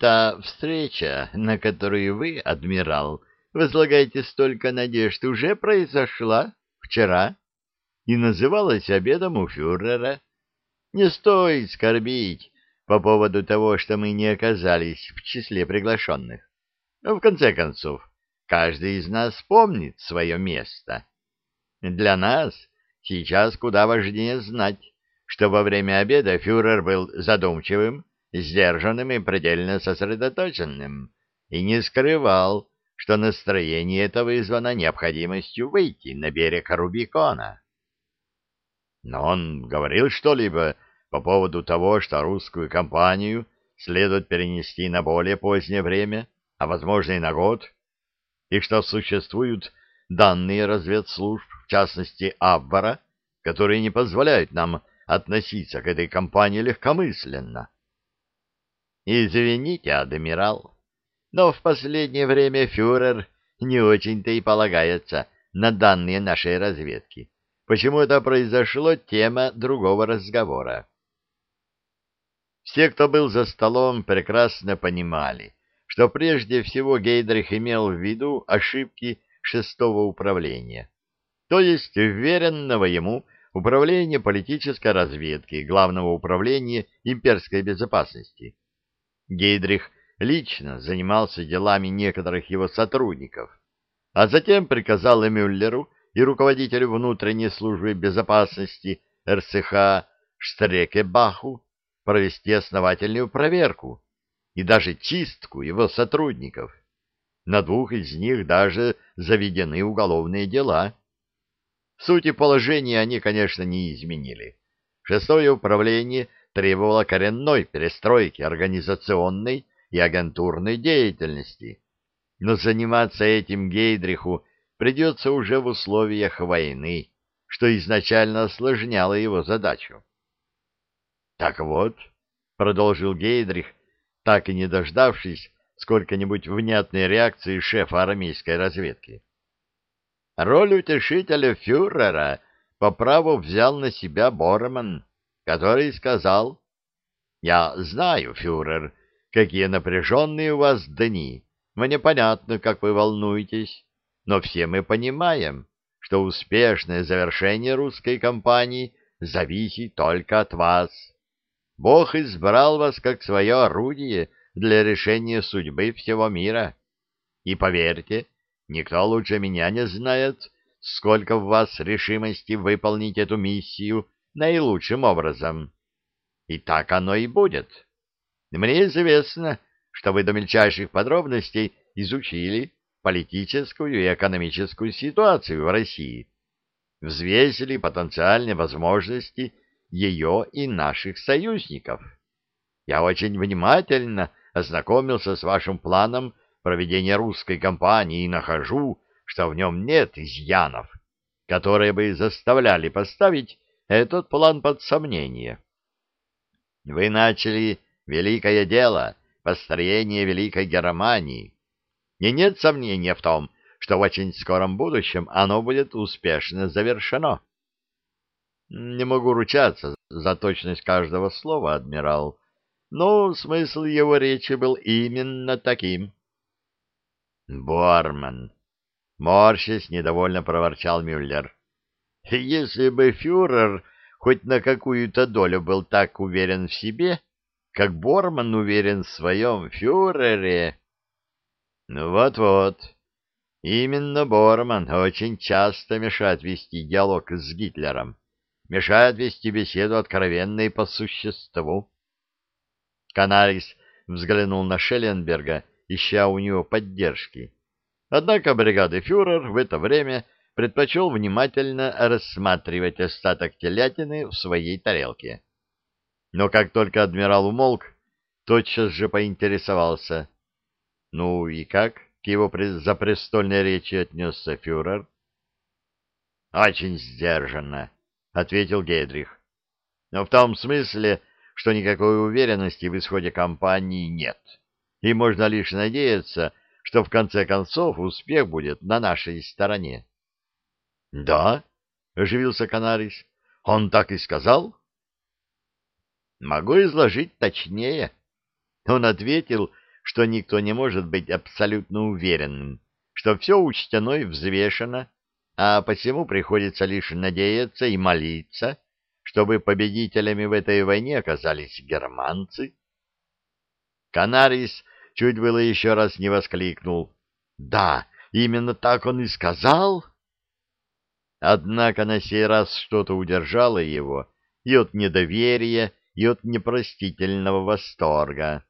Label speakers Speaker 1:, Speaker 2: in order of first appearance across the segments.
Speaker 1: Та встреча, на которую вы, адмирал, возлагаете столько надежд, уже произошла вчера и называлась обедом у фюрера. Не стоит скорбить по поводу того, что мы не оказались в числе приглашенных. В конце концов, каждый из нас помнит свое место. Для нас сейчас куда важнее знать, что во время обеда фюрер был задумчивым, сдержанным и предельно сосредоточенным, и не скрывал, что настроение это вызвано необходимостью выйти на берег Рубикона. Но он говорил что-либо по поводу того, что русскую кампанию следует перенести на более позднее время, а возможно и на год, и что существуют данные разведслужб, в частности Аббара, которые не позволяют нам относиться к этой кампании легкомысленно. Извините, адмирал, но в последнее время фюрер не очень-то и полагается на данные нашей разведки. Почему это произошло, тема другого разговора. Все, кто был за столом, прекрасно понимали, что прежде всего Гейдрих имел в виду ошибки шестого управления, то есть уверенного ему управления политической разведки Главного управления имперской безопасности. Гейдрих лично занимался делами некоторых его сотрудников, а затем приказал Мюллеру и руководителю внутренней службы безопасности РСХ Штрекебаху провести основательную проверку и даже чистку его сотрудников. На двух из них даже заведены уголовные дела. Сути положения они, конечно, не изменили. Шестое управление – требовала коренной перестройки организационной и агентурной деятельности. Но заниматься этим Гейдриху придется уже в условиях войны, что изначально осложняло его задачу. «Так вот», — продолжил Гейдрих, так и не дождавшись сколько-нибудь внятной реакции шефа армейской разведки. «Роль утешителя фюрера по праву взял на себя Борман» который сказал, «Я знаю, фюрер, какие напряженные у вас дни. Мне понятно, как вы волнуетесь, но все мы понимаем, что успешное завершение русской кампании зависит только от вас. Бог избрал вас как свое орудие для решения судьбы всего мира. И поверьте, никто лучше меня не знает, сколько в вас решимости выполнить эту миссию наилучшим образом. И так оно и будет. Мне известно, что вы до мельчайших подробностей изучили политическую и экономическую ситуацию в России, взвесили потенциальные возможности ее и наших союзников. Я очень внимательно ознакомился с вашим планом проведения русской кампании и нахожу, что в нем нет изъянов, которые бы заставляли поставить этот план под сомнение. Вы начали великое дело, построение Великой Германии, и нет сомнения в том, что в очень скором будущем оно будет успешно завершено. Не могу ручаться за точность каждого слова, адмирал, но смысл его речи был именно таким. Борман, морщись, недовольно проворчал Мюллер. Если бы фюрер хоть на какую-то долю был так уверен в себе, как Борман уверен в своем фюрере... Ну вот-вот, именно Борман очень часто мешает вести диалог с Гитлером, мешает вести беседу откровенно и по существу. Канарис взглянул на Шелленберга, ища у него поддержки. Однако бригады фюрер в это время предпочел внимательно рассматривать остаток телятины в своей тарелке. Но как только адмирал умолк, тотчас же поинтересовался. Ну и как к его запрестольной речи отнесся фюрер? — Очень сдержанно, — ответил Гейдрих. — Но в том смысле, что никакой уверенности в исходе кампании нет, и можно лишь надеяться, что в конце концов успех будет на нашей стороне. — Да, — оживился Канарис. — Он так и сказал? — Могу изложить точнее. Он ответил, что никто не может быть абсолютно уверенным, что все учтено и взвешено, а посему приходится лишь надеяться и молиться, чтобы победителями в этой войне оказались германцы. Канарис чуть было еще раз не воскликнул. «Да, именно так он и сказал!» Однако на сей раз что-то удержало его и от недоверия, и от непростительного восторга.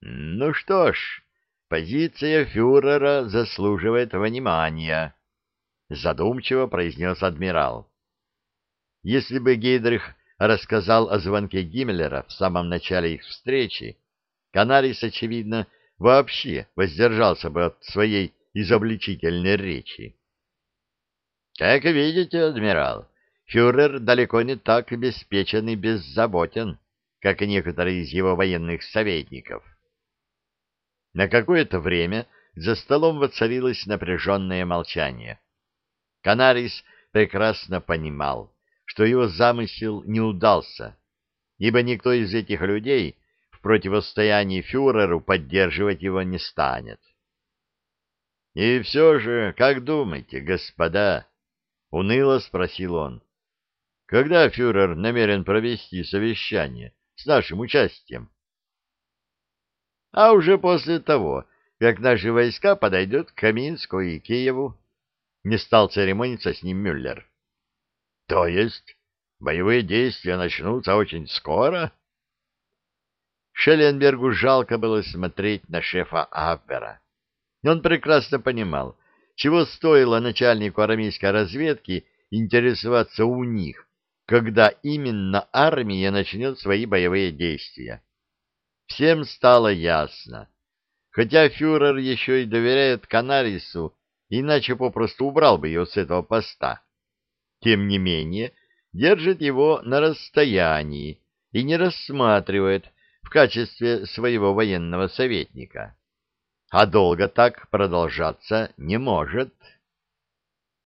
Speaker 1: Ну что ж, позиция фюрера заслуживает внимания, задумчиво произнес адмирал. Если бы Гейдрих рассказал о звонке Гиммлера в самом начале их встречи, Канарис, очевидно, вообще воздержался бы от своей изобличительной речи. Как видите, адмирал, фюрер далеко не так обеспечен и беззаботен, как и некоторые из его военных советников. На какое-то время за столом воцарилось напряженное молчание. Канарис прекрасно понимал, что его замысел не удался, ибо никто из этих людей в противостоянии фюреру поддерживать его не станет. — И все же, как думаете, господа? — уныло спросил он. — Когда фюрер намерен провести совещание с нашим участием? а уже после того, как наши войска подойдут к Каминску и Киеву. Не стал церемониться с ним Мюллер. — То есть боевые действия начнутся очень скоро? Шелленбергу жалко было смотреть на шефа Абвера. Он прекрасно понимал, чего стоило начальнику армейской разведки интересоваться у них, когда именно армия начнет свои боевые действия. Всем стало ясно. Хотя фюрер еще и доверяет Канарису, иначе попросту убрал бы его с этого поста. Тем не менее, держит его на расстоянии и не рассматривает в качестве своего военного советника. А долго так продолжаться не может.